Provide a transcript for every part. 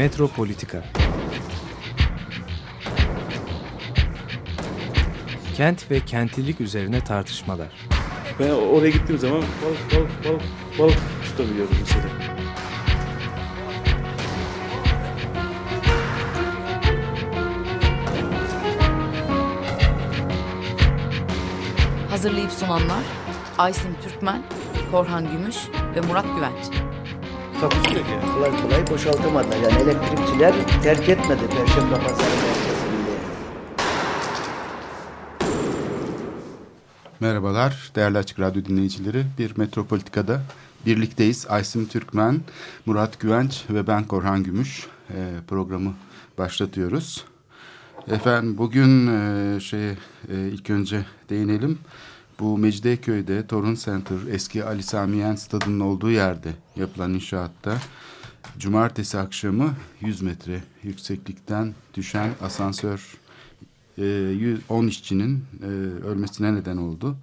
Metropolitika Kent ve kentlilik üzerine tartışmalar. Ben oraya gittiğim zaman balık balık balık balık tutabiliyorum mesela. Hazırlayıp sunanlar Aysim Türkmen, Korhan Gümüş ve Murat Güvenç. Takusu yok yani. kolay kolay boşaltamadılar. Yani elektrikçiler terk etmedi Perşembe Pazarı merkezini. Merhabalar değerli Açık Radyo dinleyicileri. Bir Metropolitika'da birlikteyiz. Aysim Türkmen, Murat Güvenç ve ben Korhan Gümüş e, programı başlatıyoruz. Efendim bugün e, şey e, ilk önce değinelim. Bu Mecidiyeköy'de Torun Center eski Ali Sami Yen stadının olduğu yerde yapılan inşaatta cumartesi akşamı 100 metre yükseklikten düşen asansör e, 100 10 işçinin e, ölmesine neden oldu.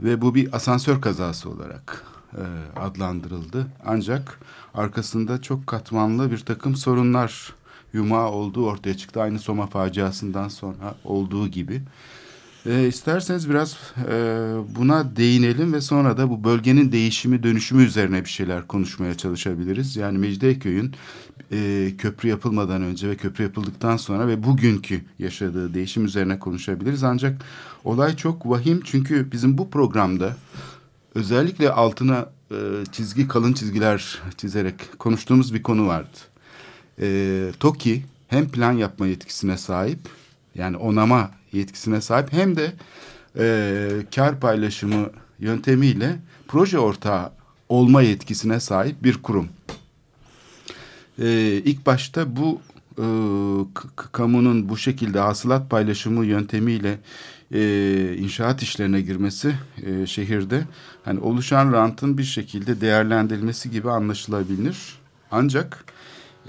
Ve bu bir asansör kazası olarak e, adlandırıldı. Ancak arkasında çok katmanlı bir takım sorunlar yumağı olduğu ortaya çıktı. Aynı Soma faciasından sonra olduğu gibi. E, isterseniz biraz e, buna değinelim ve sonra da bu bölgenin değişimi dönüşümü üzerine bir şeyler konuşmaya çalışabiliriz. Yani Mecidiyeköy'ün e, köprü yapılmadan önce ve köprü yapıldıktan sonra ve bugünkü yaşadığı değişim üzerine konuşabiliriz. Ancak olay çok vahim çünkü bizim bu programda özellikle altına e, çizgi kalın çizgiler çizerek konuştuğumuz bir konu vardı. E, TOKİ hem plan yapma yetkisine sahip yani onama yetkisine sahip hem de e, kar paylaşımı yöntemiyle proje ortağı olma yetkisine sahip bir kurum. E, ilk başta bu e, kamunun bu şekilde hasılat paylaşımı yöntemiyle e, inşaat işlerine girmesi e, şehirde hani oluşan rantın bir şekilde değerlendirilmesi gibi anlaşılabilir. Ancak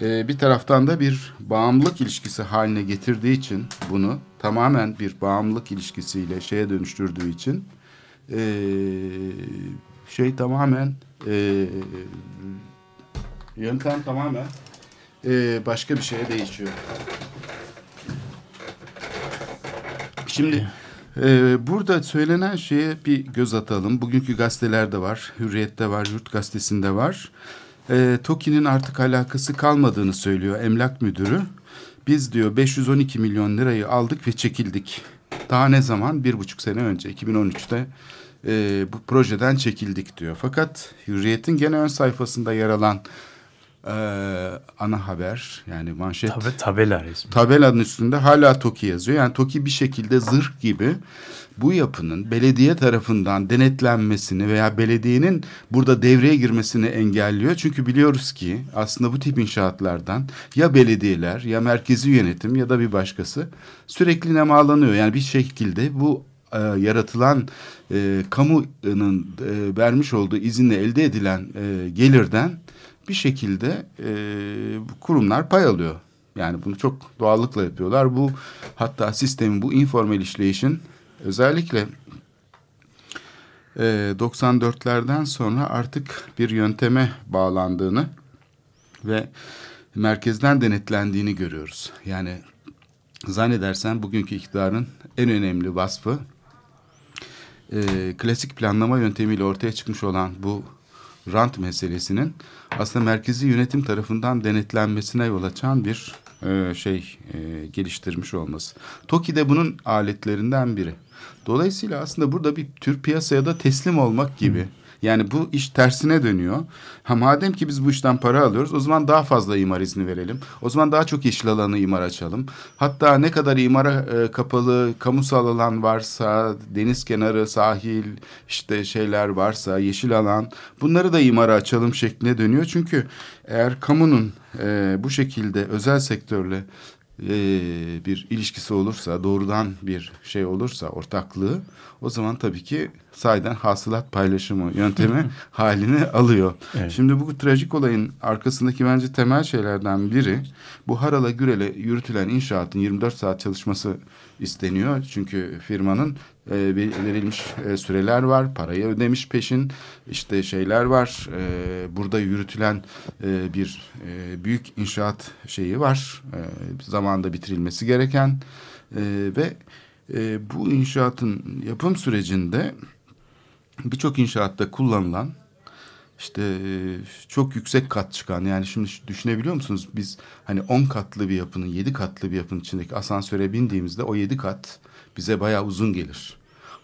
e, bir taraftan da bir bağımlılık ilişkisi haline getirdiği için bunu tamamen bir bağımlılık ilişkisiyle şeye dönüştürdüğü için e, şey tamamen e, yöntem tamamen başka bir şeye değişiyor. Şimdi burada söylenen şeye bir göz atalım. Bugünkü gazetelerde var, Hürriyet'te var, Yurt Gazetesi'nde var. E, TOKİ'nin artık alakası kalmadığını söylüyor emlak müdürü. Biz diyor 512 milyon lirayı aldık ve çekildik. Daha ne zaman? Bir buçuk sene önce 2013'te e, bu projeden çekildik diyor. Fakat Hürriyet'in gene ön sayfasında yer alan e, ana haber yani manşet Tabi tabela resmi. tabelanın üstünde hala TOKİ yazıyor. Yani TOKİ bir şekilde zırh gibi bu yapının belediye tarafından denetlenmesini veya belediyenin burada devreye girmesini engelliyor. Çünkü biliyoruz ki aslında bu tip inşaatlardan ya belediyeler ya merkezi yönetim ya da bir başkası sürekli nemalanıyor. Yani bir şekilde bu e, yaratılan e, kamunun e, vermiş olduğu izinle elde edilen e, gelirden bir şekilde e, kurumlar pay alıyor. Yani bunu çok doğallıkla yapıyorlar. Bu hatta sistemin bu informal işleyişin özellikle e, 94'lerden sonra artık bir yönteme bağlandığını ve merkezden denetlendiğini görüyoruz. Yani zannedersen bugünkü iktidarın en önemli vasfı e, klasik planlama yöntemiyle ortaya çıkmış olan bu rant meselesinin aslında merkezi yönetim tarafından denetlenmesine yol açan bir e, şey e, geliştirmiş olması. TOKİ de bunun aletlerinden biri. Dolayısıyla aslında burada bir tür piyasaya da teslim olmak gibi. Yani bu iş tersine dönüyor. Ha madem ki biz bu işten para alıyoruz o zaman daha fazla imar izni verelim. O zaman daha çok yeşil alanı imar açalım. Hatta ne kadar imara e, kapalı kamusal alan varsa, deniz kenarı, sahil işte şeyler varsa, yeşil alan bunları da imara açalım şekline dönüyor. Çünkü eğer kamunun e, bu şekilde özel sektörle e, bir ilişkisi olursa, doğrudan bir şey olursa, ortaklığı o zaman tabii ki sayeden hasılat paylaşımı yöntemi halini alıyor. Evet. Şimdi bu trajik olayın arkasındaki bence temel şeylerden biri bu Harala Gürel'e yürütülen inşaatın 24 saat çalışması isteniyor. Çünkü firmanın e, verilmiş e, süreler var, parayı ödemiş peşin, işte şeyler var. E, burada yürütülen e, bir e, büyük inşaat şeyi var, e, zamanda bitirilmesi gereken e, ve e, bu inşaatın yapım sürecinde birçok inşaatta kullanılan işte e, çok yüksek kat çıkan yani şimdi düşünebiliyor musunuz biz hani 10 katlı bir yapının 7 katlı bir yapının içindeki asansöre bindiğimizde o 7 kat bize bayağı uzun gelir.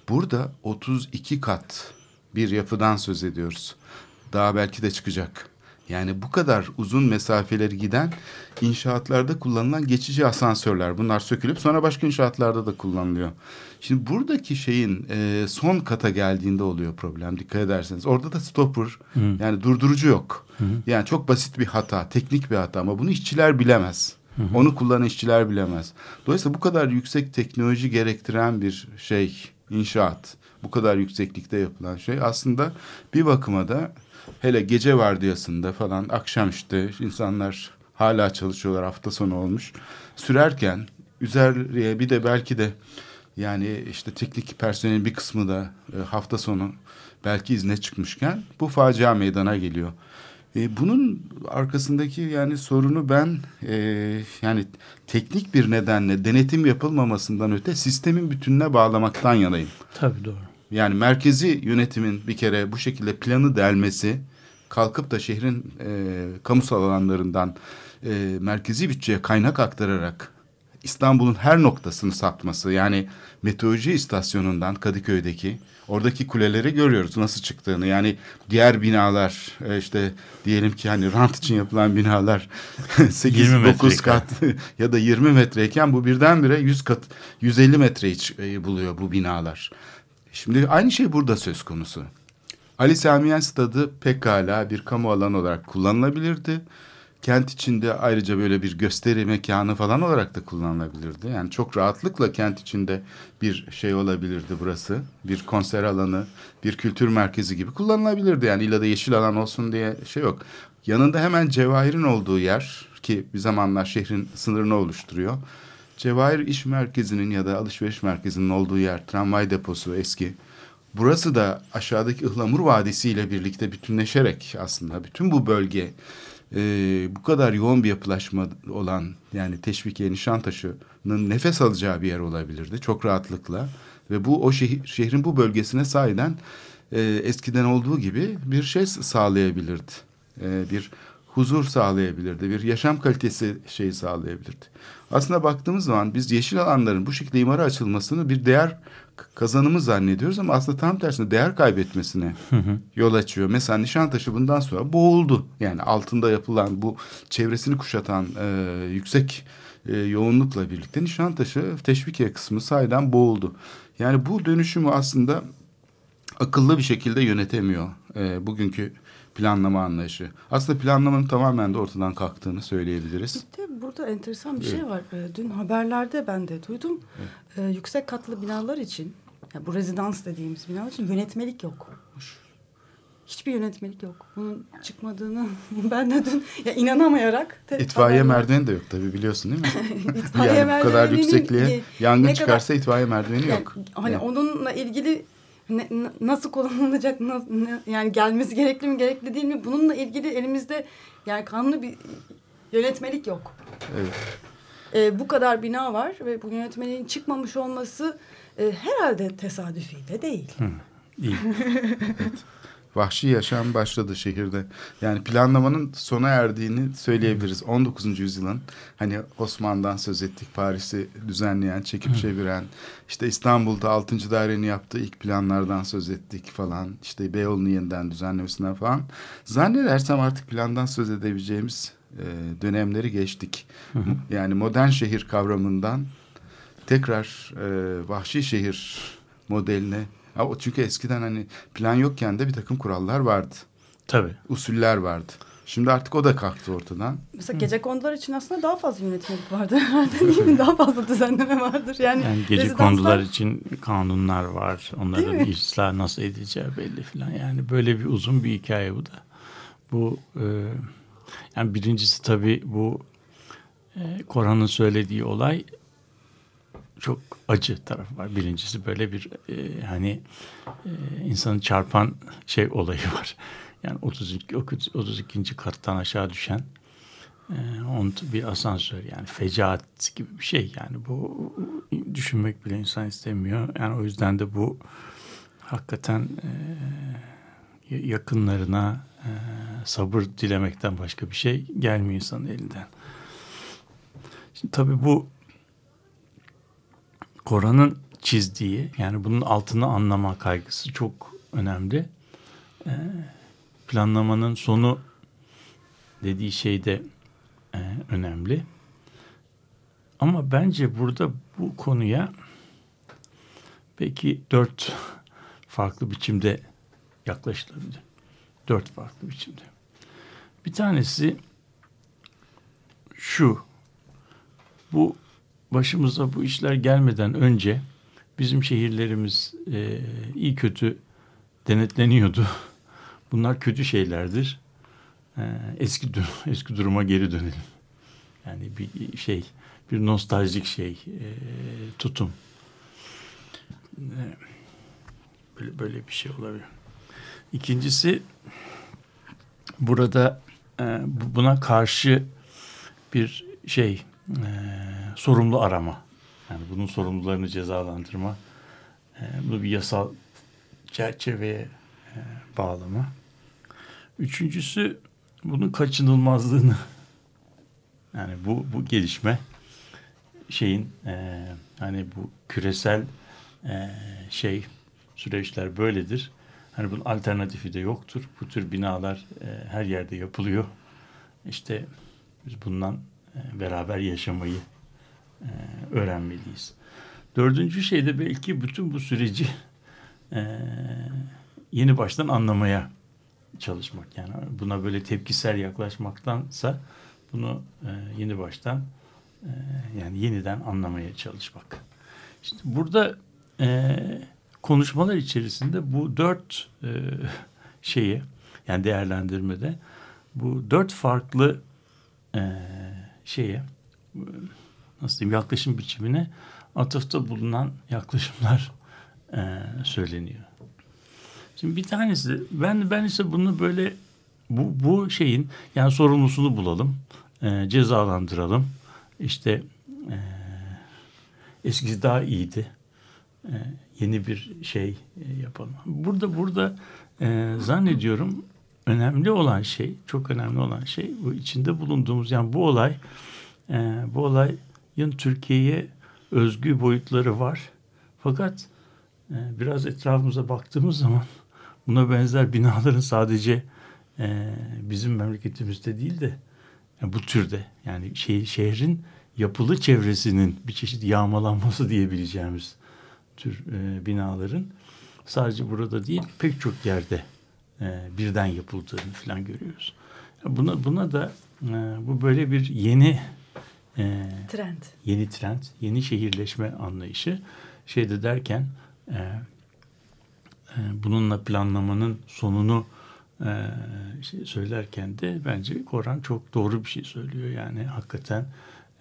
Burada 32 kat bir yapıdan söz ediyoruz. Daha belki de çıkacak. Yani bu kadar uzun mesafeleri giden inşaatlarda kullanılan geçici asansörler. Bunlar sökülüp sonra başka inşaatlarda da kullanılıyor. Şimdi buradaki şeyin e, son kata geldiğinde oluyor problem dikkat ederseniz. Orada da stopper Hı. yani durdurucu yok. Hı. Yani çok basit bir hata, teknik bir hata ama bunu işçiler bilemez. Hı hı. Onu kullanan işçiler bilemez. Dolayısıyla bu kadar yüksek teknoloji gerektiren bir şey, inşaat, bu kadar yükseklikte yapılan şey aslında bir bakıma da hele gece vardiyasında falan akşam işte insanlar hala çalışıyorlar hafta sonu olmuş. Sürerken üzerine bir de belki de yani işte teknik personelin bir kısmı da e, hafta sonu belki izne çıkmışken bu facia meydana geliyor. E, bunun arkasındaki yani sorunu ben e, yani teknik bir nedenle denetim yapılmamasından öte sistemin bütününe bağlamaktan yanayım. Tabii doğru. Yani merkezi yönetimin bir kere bu şekilde planı delmesi, kalkıp da şehrin e, kamusal alanlarından e, merkezi bütçeye kaynak aktararak İstanbul'un her noktasını satması yani meteoroloji istasyonundan Kadıköy'deki oradaki kuleleri görüyoruz nasıl çıktığını. Yani diğer binalar e, işte diyelim ki hani rant için yapılan binalar 8-9 kat ya da 20 metreyken bu birdenbire 100 kat 150 metreyi e, buluyor bu binalar. Şimdi aynı şey burada söz konusu. Ali Samiyen Stadı pekala bir kamu alanı olarak kullanılabilirdi. Kent içinde ayrıca böyle bir gösteri mekanı falan olarak da kullanılabilirdi. Yani çok rahatlıkla kent içinde bir şey olabilirdi burası. Bir konser alanı, bir kültür merkezi gibi kullanılabilirdi. Yani illa da yeşil alan olsun diye şey yok. Yanında hemen Cevahir'in olduğu yer ki bir zamanlar şehrin sınırını oluşturuyor. Cevahir İş Merkezi'nin ya da alışveriş merkezinin olduğu yer, tramvay deposu eski. Burası da aşağıdaki Ihlamur Vadisi ile birlikte bütünleşerek aslında bütün bu bölge e, bu kadar yoğun bir yapılaşma olan yani Teşvikiye Nişantaşı'nın nefes alacağı bir yer olabilirdi çok rahatlıkla. Ve bu o şehir, şehrin bu bölgesine sahiden e, eskiden olduğu gibi bir şey sağlayabilirdi. E, bir huzur sağlayabilirdi. Bir yaşam kalitesi şeyi sağlayabilirdi. Aslında baktığımız zaman biz yeşil alanların bu şekilde imara açılmasını bir değer kazanımı zannediyoruz ama aslında tam tersine değer kaybetmesine yol açıyor. Mesela Nişantaşı bundan sonra boğuldu. Yani altında yapılan bu çevresini kuşatan e, yüksek e, yoğunlukla birlikte Nişantaşı teşvikiye kısmı sayeden boğuldu. Yani bu dönüşümü aslında akıllı bir şekilde yönetemiyor e, bugünkü planlama anlayışı. Aslında planlamanın tamamen de ortadan kalktığını söyleyebiliriz. De burada enteresan bir şey var. Ee, dün haberlerde ben de duydum. Evet. Ee, yüksek katlı binalar için, yani bu rezidans dediğimiz binalar için yönetmelik yok. Hiçbir yönetmelik yok. Bunun çıkmadığını ben de dün ya inanamayarak. İtfaiye merdiveni de yok tabii biliyorsun değil mi? itfaiye yani bu kadar yüksekliğe yangın çıkarsa kadar, itfaiye merdiveni yani, yok. Hani yani. onunla ilgili ne, nasıl kullanılacak na, ne, yani gelmesi gerekli mi gerekli değil mi bununla ilgili elimizde yani kanlı bir yönetmelik yok. Evet. E, bu kadar bina var ve bu yönetmeliğin çıkmamış olması e, herhalde tesadüfi de değil. Hı, iyi. evet vahşi yaşam başladı şehirde. Yani planlamanın sona erdiğini söyleyebiliriz. 19. yüzyılın hani Osman'dan söz ettik. Paris'i düzenleyen, çekip çeviren, işte İstanbul'da 6. dairenin yaptığı ilk planlardan söz ettik falan. İşte Beyoğlu'nu yeniden düzenlemesinden falan. Zannedersem artık plandan söz edebileceğimiz e, dönemleri geçtik. Yani modern şehir kavramından tekrar e, vahşi şehir modeline çünkü eskiden hani plan yokken de bir takım kurallar vardı. Tabii. Usuller vardı. Şimdi artık o da kalktı ortadan. Mesela gece kondular için aslında daha fazla yönetmelik vardır herhalde değil mi? Daha fazla düzenleme vardır. Yani, yani gece rezidanslar... kondular için kanunlar var. Onların ıslah nasıl edileceği belli falan. Yani böyle bir uzun bir hikaye bu da. Bu e, yani birincisi tabii bu e, Korhan'ın söylediği olay çok acı tarafı var. Birincisi böyle bir e, hani e, insanı çarpan şey olayı var. Yani 32 32. kattan aşağı düşen e, on bir asansör yani fecaat gibi bir şey yani bu düşünmek bile insan istemiyor. Yani o yüzden de bu hakikaten e, yakınlarına e, sabır dilemekten başka bir şey gelmiyor insanın elinden. Şimdi tabii bu Koran'ın çizdiği yani bunun altını anlama kaygısı çok önemli. E, planlamanın sonu dediği şey de e, önemli. Ama bence burada bu konuya belki dört farklı biçimde yaklaşılabilir. Dört farklı biçimde. Bir tanesi şu. Bu başımıza bu işler gelmeden önce bizim şehirlerimiz e, iyi kötü denetleniyordu. Bunlar kötü şeylerdir. E, eski eski duruma geri dönelim. Yani bir şey, bir nostaljik şey, e, tutum. E, böyle, böyle bir şey olabilir. İkincisi burada e, buna karşı bir şey e, sorumlu arama. Yani bunun sorumlularını cezalandırma. E, bunu bir yasal çerçeveye e, bağlama. Üçüncüsü bunun kaçınılmazlığını yani bu bu gelişme şeyin e, hani bu küresel e, şey süreçler böyledir. Hani bunun alternatifi de yoktur. Bu tür binalar e, her yerde yapılıyor. İşte biz bundan e, beraber yaşamayı e, öğrenmeliyiz. Dördüncü şey de belki bütün bu süreci e, yeni baştan anlamaya çalışmak. Yani buna böyle tepkisel yaklaşmaktansa bunu e, yeni baştan e, yani yeniden anlamaya çalışmak. İşte burada e, konuşmalar içerisinde bu dört e, şeyi yani değerlendirmede bu dört farklı e, şeye nasıl diyeyim yaklaşım biçimine atıfta bulunan yaklaşımlar e, söyleniyor. Şimdi bir tanesi ben ben ise bunu böyle bu bu şeyin yani sorumlusunu bulalım, e, cezalandıralım. İşte e, eskisi daha iyiydi. E, yeni bir şey e, yapalım. Burada burada e, zannediyorum önemli olan şey, çok önemli olan şey bu içinde bulunduğumuz yani bu olay e, bu olayın Türkiye'ye özgü boyutları var. Fakat e, biraz etrafımıza baktığımız zaman buna benzer binaların sadece e, bizim memleketimizde değil de yani bu türde yani şey, şehrin yapılı çevresinin bir çeşit yağmalanması diyebileceğimiz tür e, binaların sadece burada değil pek çok yerde e, birden yapıldığını falan görüyoruz. Buna buna da e, bu böyle bir yeni e, trend, yeni trend, yeni şehirleşme anlayışı şeyde derken e, e, bununla planlamanın sonunu e, şey söylerken de bence Koran çok doğru bir şey söylüyor. Yani hakikaten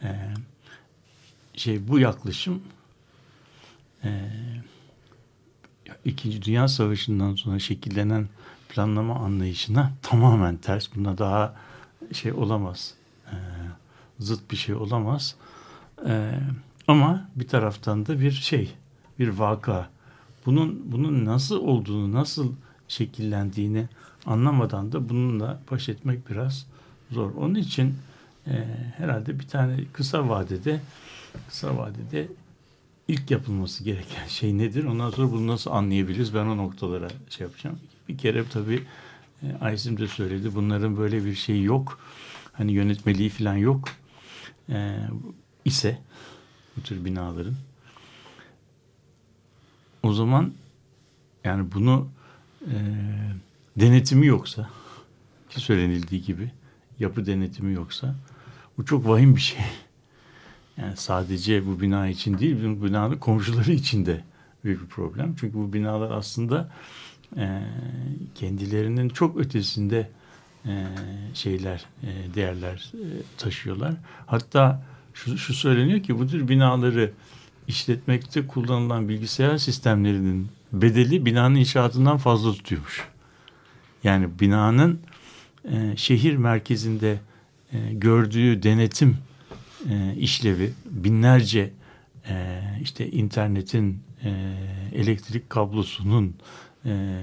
e, şey bu yaklaşım e, İkinci Dünya Savaşı'ndan sonra şekillenen planlama anlayışına tamamen ters. Buna daha şey olamaz. E, zıt bir şey olamaz. E, ama bir taraftan da bir şey, bir vaka. Bunun bunun nasıl olduğunu, nasıl şekillendiğini anlamadan da bununla baş etmek biraz zor. Onun için e, herhalde bir tane kısa vadede kısa vadede ilk yapılması gereken şey nedir? Ondan sonra bunu nasıl anlayabiliriz? Ben o noktalara şey yapacağım. Bir kere tabii e, Aysim de söyledi. Bunların böyle bir şeyi yok. Hani yönetmeliği falan yok. E, ise bu tür binaların o zaman yani bunu e, denetimi yoksa ki söylenildiği gibi yapı denetimi yoksa bu çok vahim bir şey. Yani sadece bu bina için değil, bu binanın komşuları için de büyük bir problem. Çünkü bu binalar aslında e, kendilerinin çok ötesinde e, şeyler, e, değerler e, taşıyorlar. Hatta şu, şu söyleniyor ki bu tür binaları işletmekte kullanılan bilgisayar sistemlerinin bedeli binanın inşaatından fazla tutuyormuş. Yani binanın e, şehir merkezinde e, gördüğü denetim e, işlevi binlerce e, işte internetin e, elektrik kablosunun e,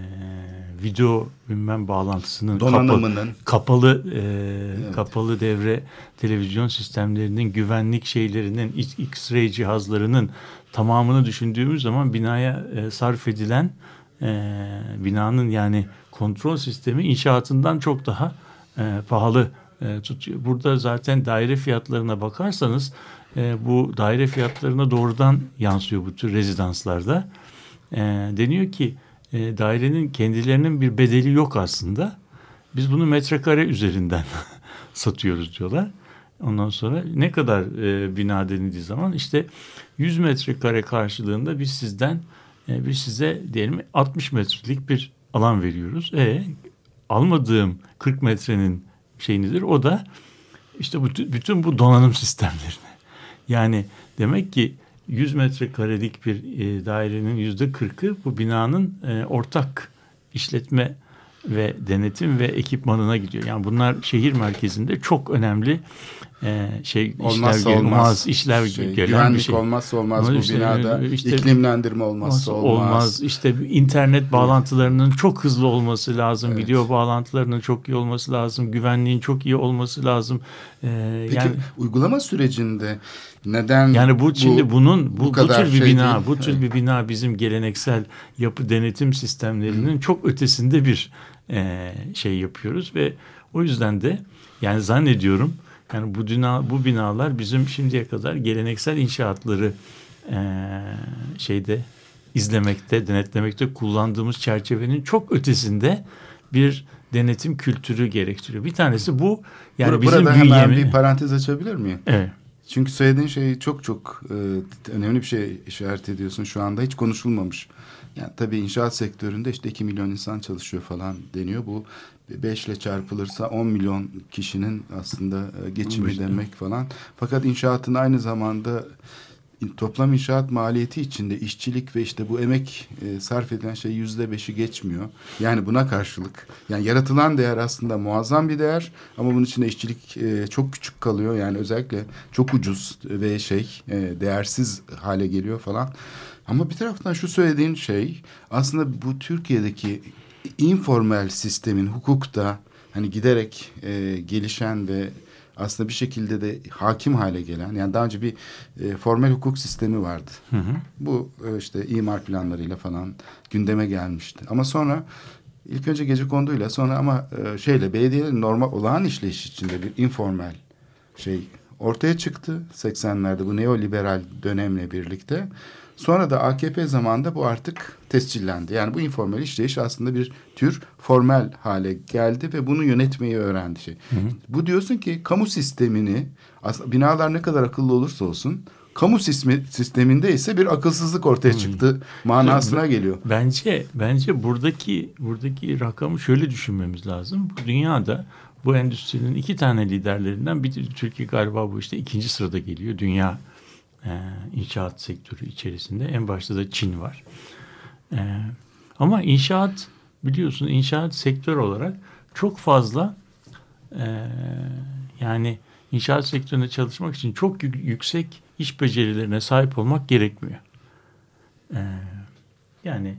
video bilmem bağlantısının Donanımının. kapalı, kapalı, e, kapalı devre televizyon sistemlerinin güvenlik şeylerinin X-ray cihazlarının tamamını düşündüğümüz zaman binaya e, sarf edilen e, binanın yani kontrol sistemi inşaatından çok daha e, pahalı e, tutuyor. Burada zaten daire fiyatlarına bakarsanız e, bu daire fiyatlarına doğrudan yansıyor bu tür rezidanslarda. E, deniyor ki e, dairenin kendilerinin bir bedeli yok aslında. Biz bunu metrekare üzerinden satıyoruz diyorlar. Ondan sonra ne kadar e, bina denildiği zaman işte 100 metrekare karşılığında biz sizden e, biz size diyelim 60 metrelik bir alan veriyoruz. E almadığım 40 metrenin şeyinidir. O da işte bütün, bu donanım sistemlerine. Yani demek ki 100 metrekarelik bir e, dairenin yüzde 40'ı bu binanın e, ortak işletme ve denetim ve ekipmanına gidiyor. Yani bunlar şehir merkezinde çok önemli e, şey olmazsa işler olmaz, olmaz işler şey, gelen güvenlik bir şey. olmazsa olmaz Ama bu işte, binada işte, iklimlendirme olmazsa olmaz. olmaz. İşte internet bağlantılarının çok hızlı olması lazım. Evet. Video bağlantılarının çok iyi olması lazım. Güvenliğin çok iyi olması lazım. Ee, Peki yani uygulama sürecinde neden yani bu şimdi bunun bu, bu bu, kadar tür bir şey bina, değil? bu tür Evet. bir bina bizim geleneksel yapı denetim sistemlerinin çok ötesinde bir e, şey yapıyoruz ve o yüzden de yani zannediyorum yani bu bina bu binalar bizim şimdiye kadar geleneksel inşaatları e, şeyde izlemekte, denetlemekte kullandığımız çerçevenin çok ötesinde bir denetim kültürü gerektiriyor. Bir tanesi bu yani Bur- bizim burada hemen bir parantez açabilir miyim? Evet. Çünkü söylediğin şey çok çok e, önemli bir şey işaret ediyorsun şu anda. Hiç konuşulmamış. Yani tabii inşaat sektöründe işte 2 milyon insan çalışıyor falan deniyor. Bu 5 ile çarpılırsa 10 milyon kişinin aslında e, geçimi İşte. demek falan. Fakat inşaatın aynı zamanda toplam inşaat maliyeti içinde işçilik ve işte bu emek e, sarf edilen şey yüzde beşi geçmiyor. Yani buna karşılık yani yaratılan değer aslında muazzam bir değer ama bunun içinde işçilik e, çok küçük kalıyor. Yani özellikle çok ucuz ve şey e, değersiz hale geliyor falan. Ama bir taraftan şu söylediğin şey aslında bu Türkiye'deki informal sistemin hukukta hani giderek e, gelişen ve aslında bir şekilde de hakim hale gelen yani daha önce bir e, formel hukuk sistemi vardı. Hı hı. Bu e, işte imar planlarıyla falan gündeme gelmişti. Ama sonra ilk önce gece konduyla sonra ama e, şeyle belediyelerin normal olağan işleyiş içinde bir informal şey ortaya çıktı 80'lerde bu neoliberal dönemle birlikte. Sonra da AKP zamanında bu artık tescillendi. Yani bu informal işleyiş aslında bir tür formel hale geldi ve bunu yönetmeyi öğrendi şey. Bu diyorsun ki kamu sistemini binalar ne kadar akıllı olursa olsun kamu sismi, sisteminde ise bir akılsızlık ortaya çıktı manasına geliyor. Bence bence buradaki buradaki rakamı şöyle düşünmemiz lazım. Bu dünyada bu endüstrinin iki tane liderlerinden bir Türkiye galiba bu işte ikinci sırada geliyor. Dünya e, inşaat sektörü içerisinde en başta da Çin var. E, ama inşaat biliyorsun inşaat sektör olarak çok fazla e, yani inşaat sektöründe çalışmak için çok yük- yüksek iş becerilerine sahip olmak gerekmiyor. E, yani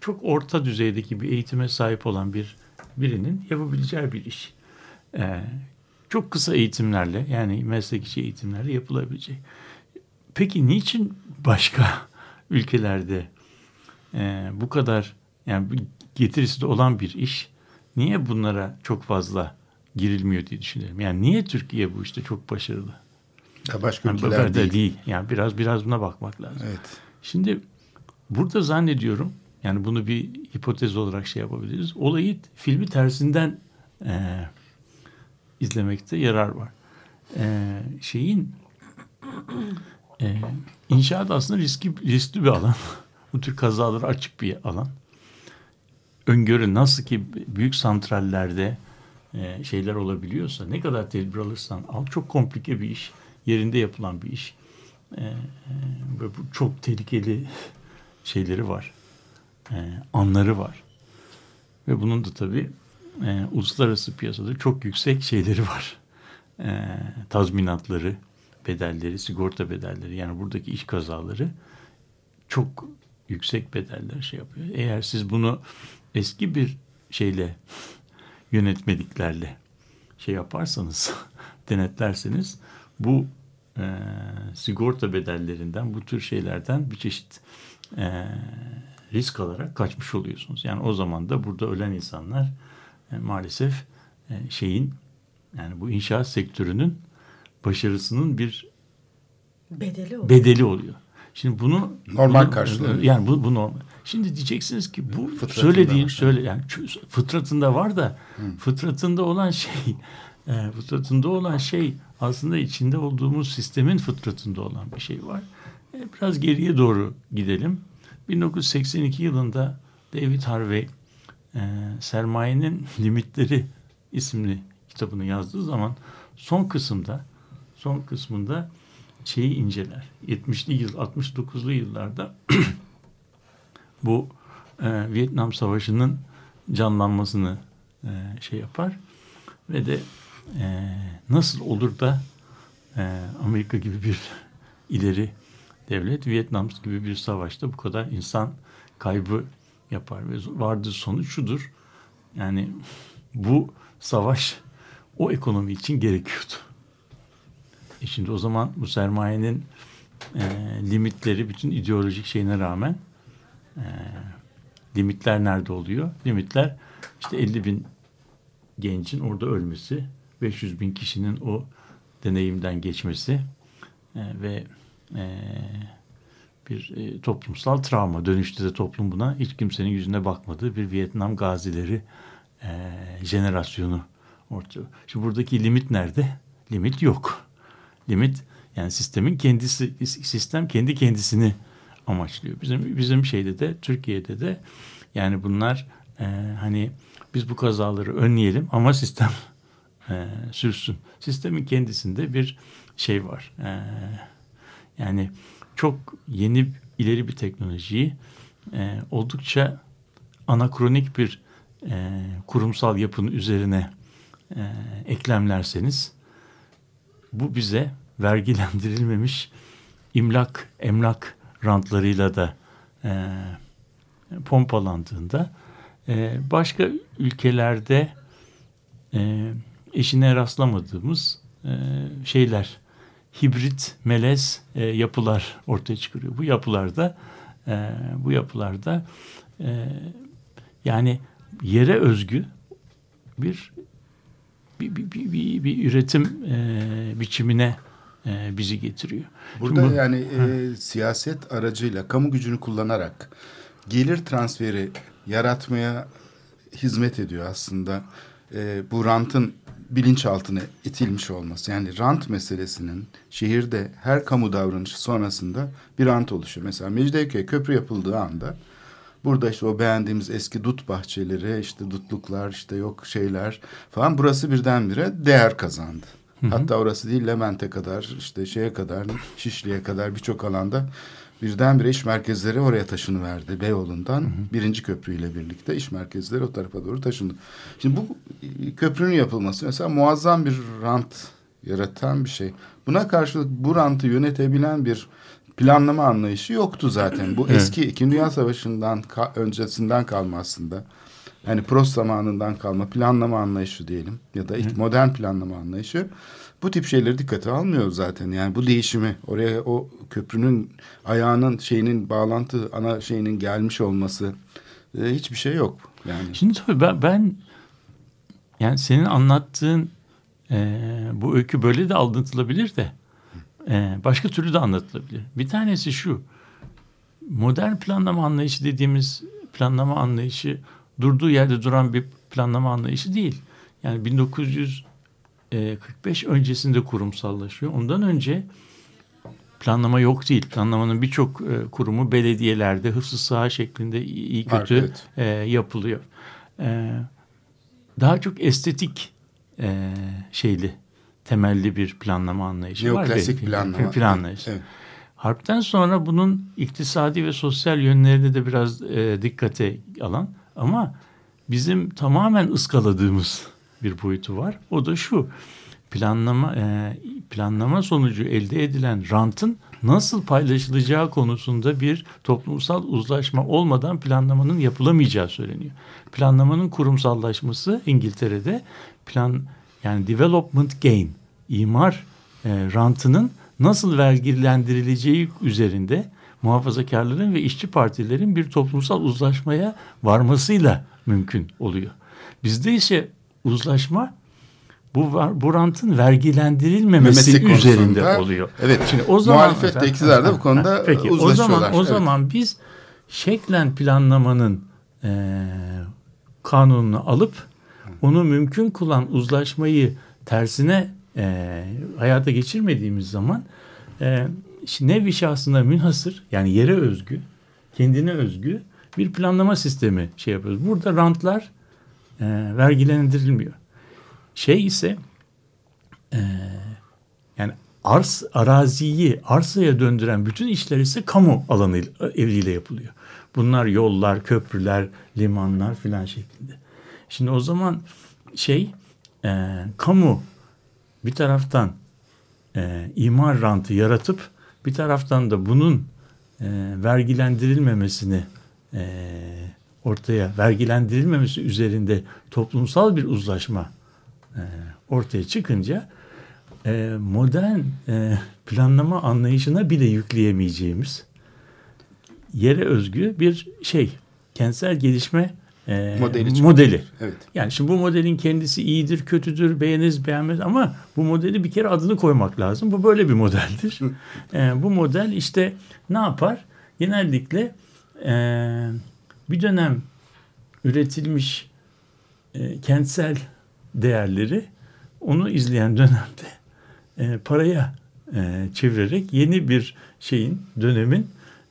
çok orta düzeydeki bir eğitime sahip olan bir birinin yapabileceği bir iş. Ee, çok kısa eğitimlerle yani meslek içi eğitimlerle yapılabilecek. Peki niçin başka ülkelerde e, bu kadar yani getirisi de olan bir iş niye bunlara çok fazla girilmiyor diye düşünüyorum. Yani niye Türkiye bu işte çok başarılı? Ya başka Yani ülkeler değil. değil. Yani biraz biraz buna bakmak lazım. Evet. Şimdi burada zannediyorum yani bunu bir hipotez olarak şey yapabiliriz. Olayı filmi tersinden e, izlemekte yarar var. E, şeyin e, inşaat aslında riskli, riskli bir alan. Bu tür kazalara açık bir alan. Öngörü nasıl ki büyük santrallerde e, şeyler olabiliyorsa ne kadar tedbir alırsan al çok komplike bir iş. Yerinde yapılan bir iş. e, e, ve bu çok tehlikeli şeyleri var. E, anları var. Ve bunun da tabii e, uluslararası piyasada çok yüksek şeyleri var. E, tazminatları, bedelleri, sigorta bedelleri yani buradaki iş kazaları çok yüksek bedeller şey yapıyor. Eğer siz bunu eski bir şeyle yönetmeliklerle şey yaparsanız denetlerseniz bu e, sigorta bedellerinden bu tür şeylerden bir çeşit e, risk alarak kaçmış oluyorsunuz. Yani o zaman da burada ölen insanlar e, maalesef e, şeyin yani bu inşaat sektörünün başarısının bir Bedeli oluyor. bedeli oluyor. Şimdi bunu Normal karşılanıyor. Yani bu, bu normal. Şimdi diyeceksiniz ki bu Fıtratında söylediğin var. söyle yani fıtratında var da fıtratında olan şey e, fıtratında olan şey aslında içinde olduğumuz sistemin fıtratında olan bir şey var. E, biraz geriye doğru gidelim. 1982 yılında David Harvey e, Sermayenin Limitleri isimli kitabını yazdığı zaman son kısımda son kısmında şeyi inceler. 70'li yıl 69'lu yıllarda bu e, Vietnam Savaşı'nın canlanmasını e, şey yapar ve de e, nasıl olur da e, Amerika gibi bir ileri devlet Vietnam gibi bir savaşta bu kadar insan kaybı yapar ve vardığı sonuç şudur. Yani bu savaş o ekonomi için gerekiyordu. E şimdi o zaman bu sermayenin e, limitleri bütün ideolojik şeyine rağmen e, limitler nerede oluyor? Limitler işte 50 bin gencin orada ölmesi, 500 bin kişinin o deneyimden geçmesi e, ve e, bir e, toplumsal travma. Dönüşte de toplum buna hiç kimsenin yüzüne bakmadığı bir Vietnam gazileri e, jenerasyonu ortaya. Şimdi buradaki limit nerede? Limit yok. Limit yani sistemin kendisi sistem kendi kendisini amaçlıyor. Bizim bizim şeyde de Türkiye'de de yani bunlar e, hani biz bu kazaları önleyelim ama sistem e, sürsün. Sistemin kendisinde bir şey var. E, yani çok yeni ileri bir teknolojiyi e, oldukça anakronik bir e, kurumsal yapının üzerine e, eklemlerseniz bu bize vergilendirilmemiş imlak, emlak rantlarıyla da e, pompalandığında e, başka ülkelerde e, eşine rastlamadığımız e, şeyler, hibrit, melez e, yapılar ortaya çıkarıyor. Bu yapılarda e, bu yapılarda e, yani yere özgü bir bir, bir, bir, bir, bir üretim e, biçimine e, bizi getiriyor. Burada Şimdi bu- yani e, siyaset aracıyla kamu gücünü kullanarak gelir transferi yaratmaya hizmet ediyor aslında. E, bu rantın bilinçaltına itilmiş olması. Yani rant meselesinin şehirde her kamu davranışı sonrasında bir rant oluşuyor. Mesela Mecidiyeköy köprü yapıldığı anda Burada işte o beğendiğimiz eski dut bahçeleri, işte dutluklar, işte yok şeyler falan burası birdenbire değer kazandı. Hatta orası değil Levent'e kadar, işte şeye kadar, Şişli'ye kadar birçok alanda birdenbire iş merkezleri oraya taşınıverdi Beyoğlu'ndan. Birinci köprüyle birlikte iş merkezleri o tarafa doğru taşındı. Şimdi bu köprünün yapılması mesela muazzam bir rant yaratan bir şey. Buna karşılık bu rantı yönetebilen bir planlama anlayışı yoktu zaten. Bu eski İkinci Dünya Savaşı'ndan ka- öncesinden kalma aslında. Yani Prost zamanından kalma planlama anlayışı diyelim ya da ilk modern planlama anlayışı bu tip şeyleri dikkate almıyor zaten. Yani bu değişimi oraya o köprünün ayağının şeyinin bağlantı ana şeyinin gelmiş olması e, hiçbir şey yok. Yani Şimdi tabii ben, ben yani senin anlattığın e, bu öykü böyle de anlatılabilir de e, başka türlü de anlatılabilir. Bir tanesi şu modern planlama anlayışı dediğimiz planlama anlayışı durduğu yerde duran bir planlama anlayışı değil. Yani 1945 öncesinde kurumsallaşıyor. Ondan önce planlama yok değil. Planlamanın birçok e, kurumu belediyelerde hıfzı saha şeklinde iyi Var, kötü evet. e, yapılıyor. E, daha çok estetik e, şeyli temelli bir planlama anlayışı var. Neoklasik planlama. Plan anlayışı. Evet. Harpten sonra bunun iktisadi ve sosyal yönlerine de biraz e, dikkate alan ama bizim tamamen ıskaladığımız bir boyutu var. O da şu planlama e, planlama sonucu elde edilen rantın nasıl paylaşılacağı konusunda bir toplumsal uzlaşma olmadan planlamanın yapılamayacağı söyleniyor. Planlamanın kurumsallaşması İngiltere'de plan yani development gain imar e, rantının nasıl vergilendirileceği üzerinde muhafazakarların ve işçi partilerin bir toplumsal uzlaşmaya varmasıyla mümkün oluyor. Bizde ise uzlaşma bu var, bu rantın vergilendirilmemesi Memesi üzerinde oluyor. Evet. Şimdi o zaman Muhalefet de iktidar da bu konuda Peki o uzlaşıyorlar. zaman o zaman biz şeklen planlamanın e, kanununu alıp onu mümkün kılan uzlaşmayı tersine e, hayata geçirmediğimiz zaman e, nevi şahsına münhasır yani yere özgü, kendine özgü bir planlama sistemi şey yapıyoruz. Burada rantlar e, vergilendirilmiyor. Şey ise e, yani arz araziyi arsaya döndüren bütün işler ise kamu alanı eliyle yapılıyor. Bunlar yollar, köprüler, limanlar filan şeklinde. Şimdi o zaman şey e, kamu bir taraftan e, imar rantı yaratıp bir taraftan da bunun e, vergilendirilmemesini e, ortaya vergilendirilmemesi üzerinde toplumsal bir uzlaşma e, ortaya çıkınca e, modern e, planlama anlayışına bile yükleyemeyeceğimiz yere özgü bir şey kentsel gelişme e, Modeli modeli. Evet. Yani şimdi bu modelin kendisi iyidir, kötüdür, beğeniriz, beğenmez ama bu modeli bir kere adını koymak lazım. Bu böyle bir modeldir. E, bu model işte ne yapar? Genellikle e, bir dönem üretilmiş e, kentsel değerleri onu izleyen dönemde e, paraya e, çevirerek yeni bir şeyin dönemin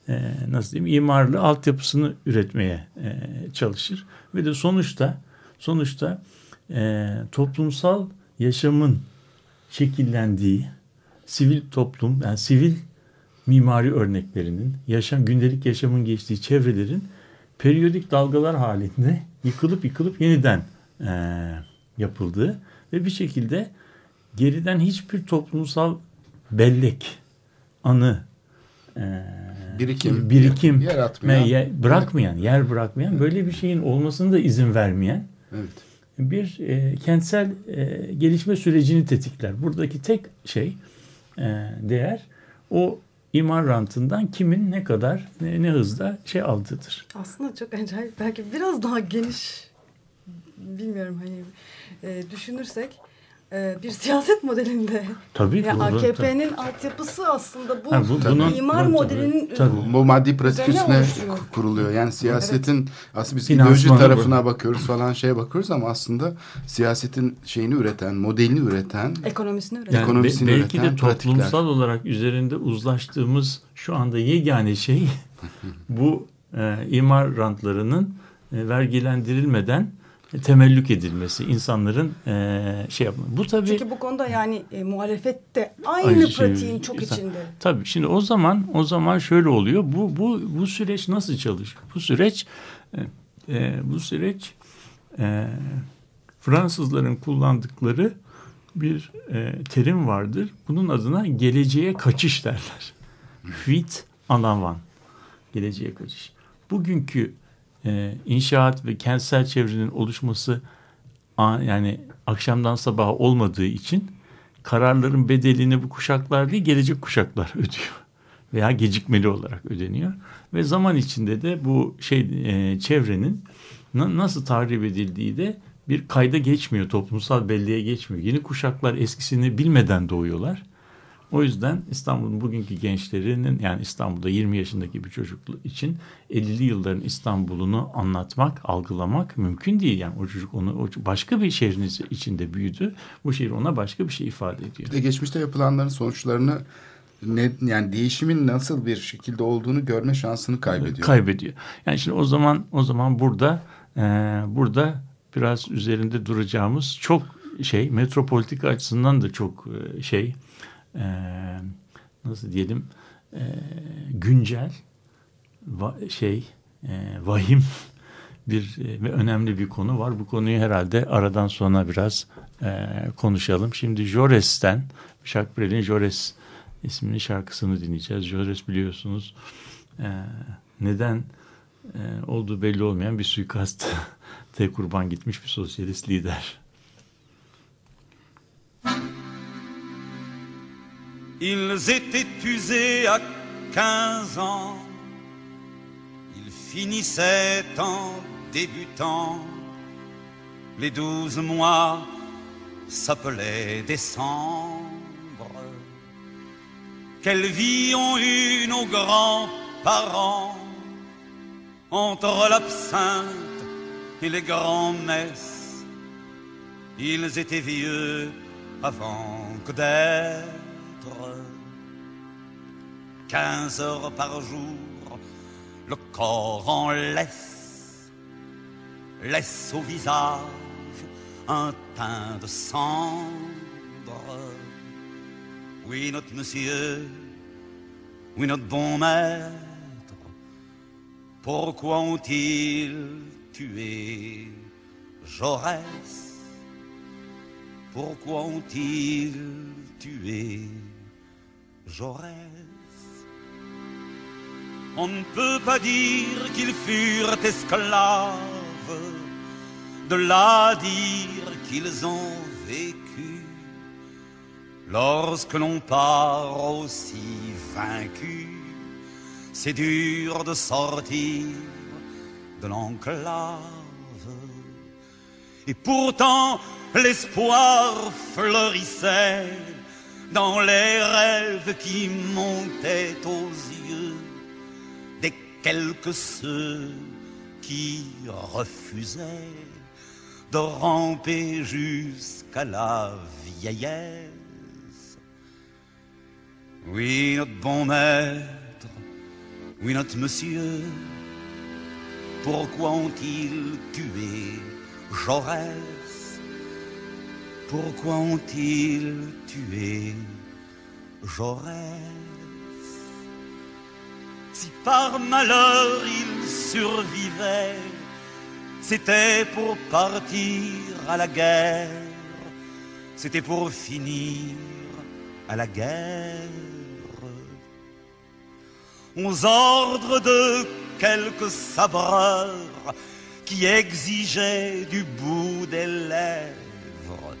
e, nasıl diyeyim imarlı altyapısını üretmeye e, çalışır. Ve de sonuçta sonuçta e, toplumsal yaşamın şekillendiği sivil toplum yani sivil mimari örneklerinin yaşam gündelik yaşamın geçtiği çevrelerin periyodik dalgalar halinde yıkılıp yıkılıp yeniden e, yapıldığı ve bir şekilde geriden hiçbir toplumsal bellek, anı, e, Birikim, birikim yaratmayan. me- ye- bırakmayan, yer bırakmayan, böyle bir şeyin olmasını da izin vermeyen Evet. bir e, kentsel e, gelişme sürecini tetikler. Buradaki tek şey e, değer o imar rantından kimin ne kadar ne, ne hızda şey aldığıdır. Aslında çok acayip. Belki biraz daha geniş bilmiyorum hani e, düşünürsek bir siyaset modelinde Tabii. ya bu- bu- AKP'nin altyapısı aslında bu, Ha, bu- bunun- imar tabii, modelinin tabii. Bu, bu maddi pratik üstüne kuruluyor. Yani siyasetin aslında biz ideoloji bu. tarafına bakıyoruz falan şeye bakıyoruz ama aslında siyasetin şeyini üreten, modelini üreten ekonomisini üreten. Yani Ekonomisini be- belki de üreten toplumsal pratikler. olarak üzerinde uzlaştığımız şu anda yegane şey bu e, imar rantlarının e, vergilendirilmeden e, temellük edilmesi, insanların e, şey yapması. Bu tabii Çünkü bu konuda yani e, muhalefet de aynı, Aynı şey. pratiğin çok İnsan- içinde. Tabii şimdi o zaman o zaman şöyle oluyor. Bu bu bu süreç nasıl çalışıyor? Bu süreç e, e, bu süreç e, Fransızların kullandıkları bir e, terim vardır. Bunun adına geleceğe kaçış derler. Fuite en avant. Geleceğe kaçış. Bugünkü e, inşaat ve kentsel çevrenin oluşması yani akşamdan sabaha olmadığı için kararların bedelini bu kuşaklar değil gelecek kuşaklar ödüyor veya gecikmeli olarak ödeniyor. Ve zaman içinde de bu şey e, çevrenin na- nasıl tahrip edildiği de bir kayda geçmiyor toplumsal belleğe geçmiyor. Yeni kuşaklar eskisini bilmeden doğuyorlar o yüzden İstanbul'un bugünkü gençlerinin yani İstanbul'da 20 yaşındaki bir çocuk için 50'li yılların İstanbul'unu anlatmak, algılamak mümkün değil. Yani o çocuk onu o başka bir şehrin içinde büyüdü. Bu şehir ona başka bir şey ifade ediyor. Bir de geçmişte yapılanların sonuçlarını ne, yani değişimin nasıl bir şekilde olduğunu görme şansını kaybediyor. Kaybediyor. Yani şimdi o zaman o zaman burada e, burada biraz üzerinde duracağımız çok şey metropolitika açısından da çok e, şey e, nasıl diyelim e, güncel va, şey e, vahim bir ve önemli bir konu var. Bu konuyu herhalde aradan sonra biraz e, konuşalım. Şimdi Jores'ten Jacques Brel'in Jores ismini şarkısını dinleyeceğiz. Jores biliyorsunuz e, neden e, olduğu belli olmayan bir suikast te kurban gitmiş bir sosyalist lider. Ils étaient usés à 15 ans, ils finissaient en débutant. Les douze mois s'appelaient décembre. Quelle vie ont eu nos grands-parents entre l'absinthe et les grands-messes. Ils étaient vieux avant que d'être. Quinze heures par jour, le corps en laisse, laisse au visage un teint de cendre. Oui, notre monsieur, oui, notre bon maître, pourquoi ont-ils tué Jaurès? Pourquoi ont-ils tué Jaurès? On ne peut pas dire qu'ils furent esclaves, de là dire qu'ils ont vécu. Lorsque l'on part aussi vaincu, c'est dur de sortir de l'enclave. Et pourtant, l'espoir fleurissait dans les rêves qui montaient aux yeux quelques ceux qui refusaient de ramper jusqu'à la vieillesse. Oui, notre bon maître, oui, notre monsieur, pourquoi ont-ils tué Jaurès? Pourquoi ont-ils tué Jaurès? Si par malheur il survivait, c'était pour partir à la guerre, c'était pour finir à la guerre. Aux ordres de quelques sabreurs qui exigeaient du bout des lèvres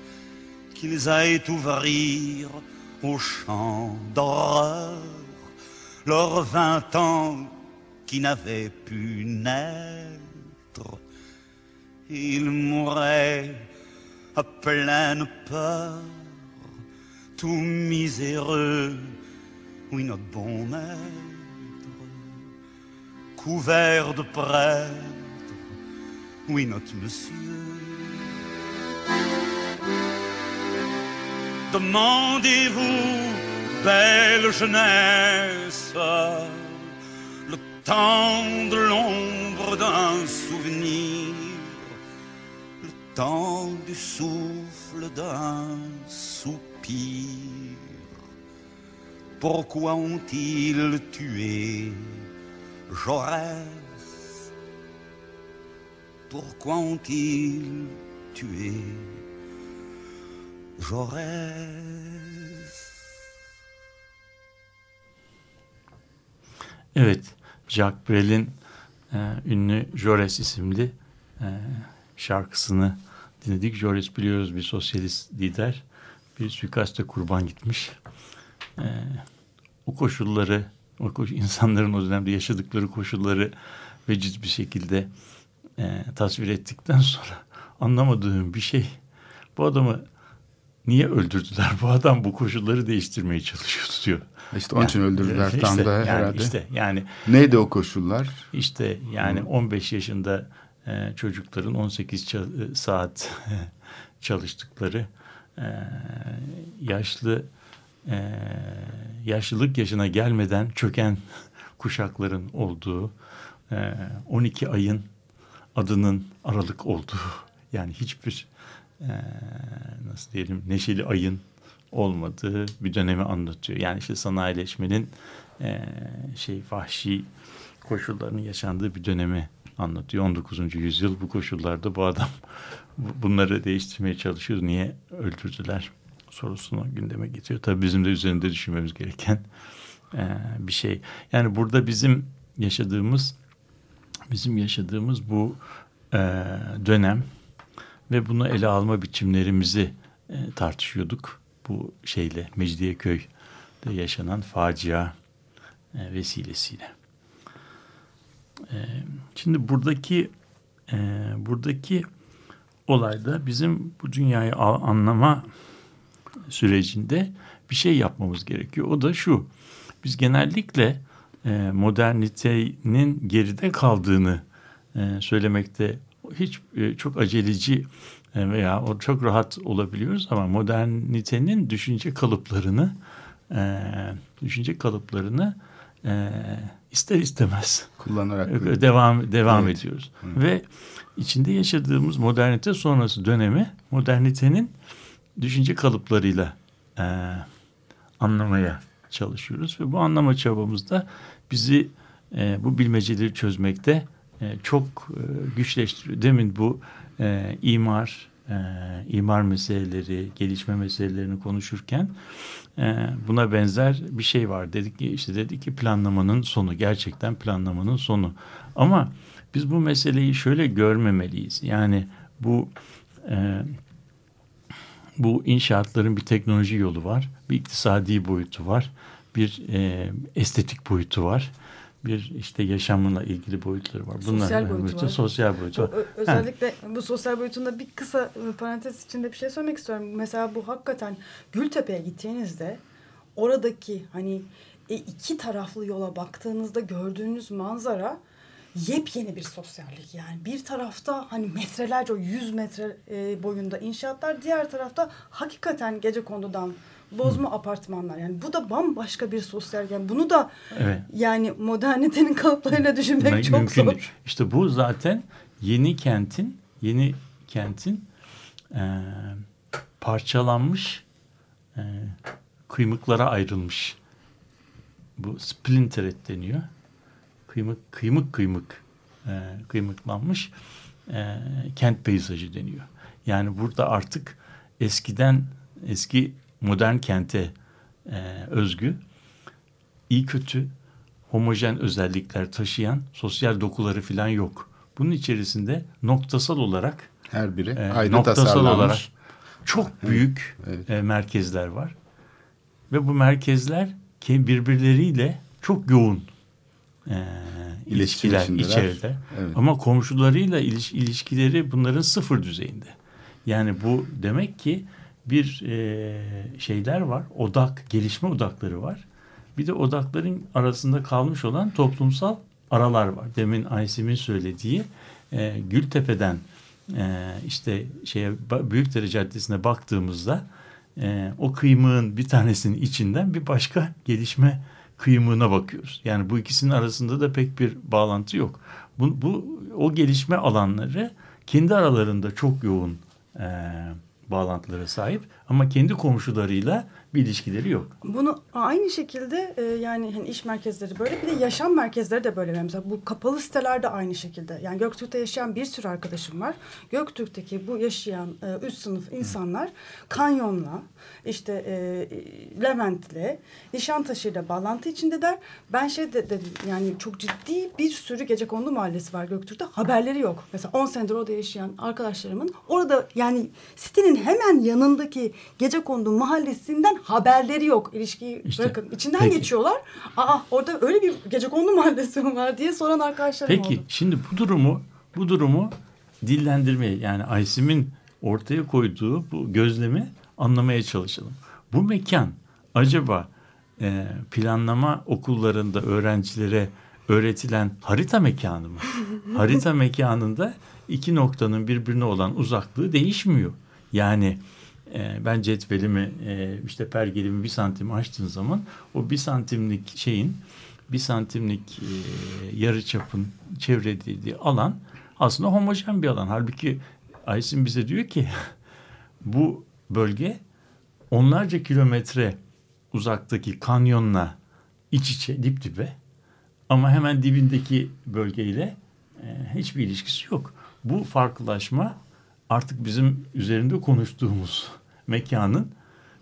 qu'ils aillent ouvrir au champ d'horreur leurs vingt ans qui n'avaient pu naître. Ils mouraient à pleine peur, tout miséreux, oui, notre bon maître couvert de prêtres, oui, notre monsieur. Demandez-vous, belle jeunesse, le temps de l'ombre d'un souvenir, le temps du souffle d'un soupir. Pourquoi ont-ils tué Jaurès? Pourquoi ont-ils tué Jaurès? Evet, Jacques Brel'in e, ünlü Jaurès isimli e, şarkısını dinledik. Jaurès biliyoruz bir sosyalist lider. Bir suikaste kurban gitmiş. E, o koşulları, o koş, insanların o dönemde yaşadıkları koşulları veciz bir şekilde e, tasvir ettikten sonra anlamadığım bir şey. Bu adamı niye öldürdüler? Bu adam bu koşulları değiştirmeye çalışıyordu diyor. İşte onun için öldürdüler işte, tam da yani herhalde. Işte yani Neydi o koşullar? işte yani 15 yaşında e, çocukların 18 ça- e, saat çalıştıkları e, yaşlı e, yaşlılık yaşına gelmeden çöken kuşakların olduğu e, 12 ayın adının aralık olduğu yani hiçbir e, nasıl diyelim neşeli ayın olmadığı bir dönemi anlatıyor. Yani işte sanayileşmenin e, şey vahşi koşullarının yaşandığı bir dönemi anlatıyor. 19. yüzyıl bu koşullarda bu adam bunları değiştirmeye çalışıyor. Niye öldürdüler sorusunu gündeme getiriyor. Tabii bizim de üzerinde düşünmemiz gereken e, bir şey. Yani burada bizim yaşadığımız bizim yaşadığımız bu e, dönem ve bunu ele alma biçimlerimizi e, tartışıyorduk. Bu şeyle Mecidiyeköy'de yaşanan facia e, vesilesiyle. E, şimdi buradaki buradaki olayda bizim bu dünyayı anlama sürecinde bir şey yapmamız gerekiyor. O da şu. Biz genellikle modernitenin geride kaldığını söylemekte hiç e, çok aceleci e, veya o çok rahat olabiliyoruz ama modernitenin düşünce kalıplarını e, düşünce kalıplarını ister istemez kullanarak devam devam evet. ediyoruz. Evet. Ve içinde yaşadığımız modernite sonrası dönemi modernitenin düşünce kalıplarıyla e, anlamaya çalışıyoruz ve bu anlama çabamızda bizi e, bu bilmeceleri çözmekte çok e, güçleştiriyor. Demin bu e, imar, e, imar meseleleri, gelişme meselelerini konuşurken e, buna benzer bir şey var. Dedik ki işte dedik ki planlamanın sonu, gerçekten planlamanın sonu. Ama biz bu meseleyi şöyle görmemeliyiz. Yani bu e, bu inşaatların bir teknoloji yolu var, bir iktisadi boyutu var, bir e, estetik boyutu var bir işte yaşamına ilgili boyutları var. Bunlar sosyal boyutu var. Sosyal boyutu var. Özellikle ha. bu sosyal boyutunda bir kısa parantez içinde bir şey söylemek istiyorum. Mesela bu hakikaten Gültepe'ye gittiğinizde oradaki hani e, iki taraflı yola baktığınızda gördüğünüz manzara yepyeni bir sosyallik yani bir tarafta hani metrelerce o yüz metre e, boyunda inşaatlar diğer tarafta hakikaten gece kondudan bozma Hı. apartmanlar. Yani bu da bambaşka bir sosyal yani bunu da evet. yani modernitenin kalıplarıyla düşünmek M- çok mümkün. zor. İşte bu zaten yeni kentin yeni kentin e, parçalanmış e, kıymıklara ayrılmış. Bu splinter deniyor. Kıymık kıymık kıymık e, kıymıklanmış e, kent peyzajı deniyor. Yani burada artık eskiden eski modern kente e, özgü iyi kötü homojen özellikler taşıyan sosyal dokuları falan yok. Bunun içerisinde noktasal olarak her biri e, ayrı noktasal olarak çok büyük evet. e, merkezler var. Ve bu merkezler birbirleriyle çok yoğun e, ilişkiler içeride. Evet. Ama komşularıyla iliş, ilişkileri bunların sıfır düzeyinde. Yani bu demek ki bir e, şeyler var. Odak, gelişme odakları var. Bir de odakların arasında kalmış olan toplumsal aralar var. Demin Aysim'in söylediği e, Gültepe'den e, işte şeye Büyükdere Caddesi'ne baktığımızda e, o kıymığın bir tanesinin içinden bir başka gelişme kıymığına bakıyoruz. Yani bu ikisinin arasında da pek bir bağlantı yok. Bu, bu o gelişme alanları kendi aralarında çok yoğun e, bağlantılara sahip. Ama kendi komşularıyla bir ilişkileri yok. Bunu aynı şekilde e, yani hani iş merkezleri böyle bir de yaşam merkezleri de böyle. Mesela bu kapalı siteler de aynı şekilde. Yani Göktürk'te yaşayan bir sürü arkadaşım var. Göktürk'teki bu yaşayan e, üst sınıf insanlar Kanyon'la işte e, Levent'le Nişantaşı'yla bağlantı içindeler. Ben şey de, dedim yani çok ciddi bir sürü gece kondu mahallesi var Göktürk'te. Haberleri yok. Mesela 10 senedir orada yaşayan arkadaşlarımın orada yani sitenin hemen yanındaki gece kondu mahallesinden haberleri yok. İlişkiyi işte, bırakın. İçinden peki. geçiyorlar. Aa orada öyle bir gece kondu mahallesi var diye soran arkadaşlarım peki, oldu. Peki şimdi bu durumu bu durumu dillendirmeyi yani Aysim'in ortaya koyduğu bu gözlemi anlamaya çalışalım. Bu mekan acaba e, planlama okullarında öğrencilere öğretilen harita mekanı mı? harita mekanında iki noktanın birbirine olan uzaklığı değişmiyor. Yani ben cetvelimi e, işte pergelimi bir santim açtığın zaman o bir santimlik şeyin bir santimlik e, yarı çapın çevrelediği alan aslında homojen bir alan. Halbuki Aysin bize diyor ki bu bölge onlarca kilometre uzaktaki kanyonla iç içe dip dibe ama hemen dibindeki bölgeyle e, hiçbir ilişkisi yok. Bu farklılaşma artık bizim üzerinde konuştuğumuz mekanın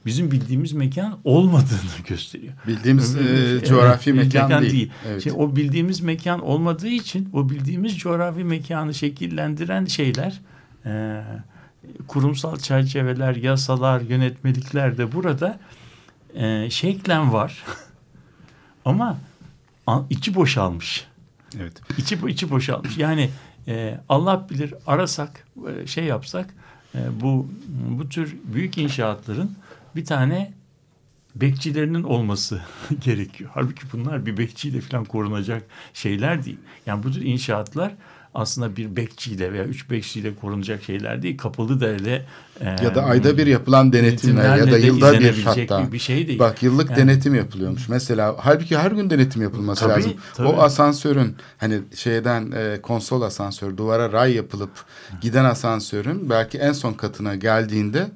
bizim bildiğimiz mekan olmadığını gösteriyor. Bildiğimiz e, Evet, coğrafi evet, mekan, değil. Evet. Şey, o bildiğimiz mekan olmadığı için o bildiğimiz coğrafi mekanı şekillendiren şeyler e, kurumsal çerçeveler, yasalar, yönetmelikler de burada e, şeklen var. Ama içi boşalmış. evet. İçi içi boşalmış. Yani e, Allah bilir arasak e, şey yapsak e, bu bu tür büyük inşaatların bir tane bekçilerinin olması gerekiyor. Halbuki bunlar bir bekçiyle falan korunacak şeyler değil. Yani bu tür inşaatlar aslında bir bekçiyle veya üç bekçiyle korunacak şeyler değil. Kapalı derle e, Ya da ayda bir yapılan denetimler ya da de yılda bir hatta. bir şey değil. Bak yıllık Yani- denetim yapılıyormuş. Mesela halbuki her gün denetim yapılması Tabii, lazım. tabii. O asansörün hani şeyden e, konsol asansör duvara ray yapılıp giden asansörün belki en son katına geldiğinde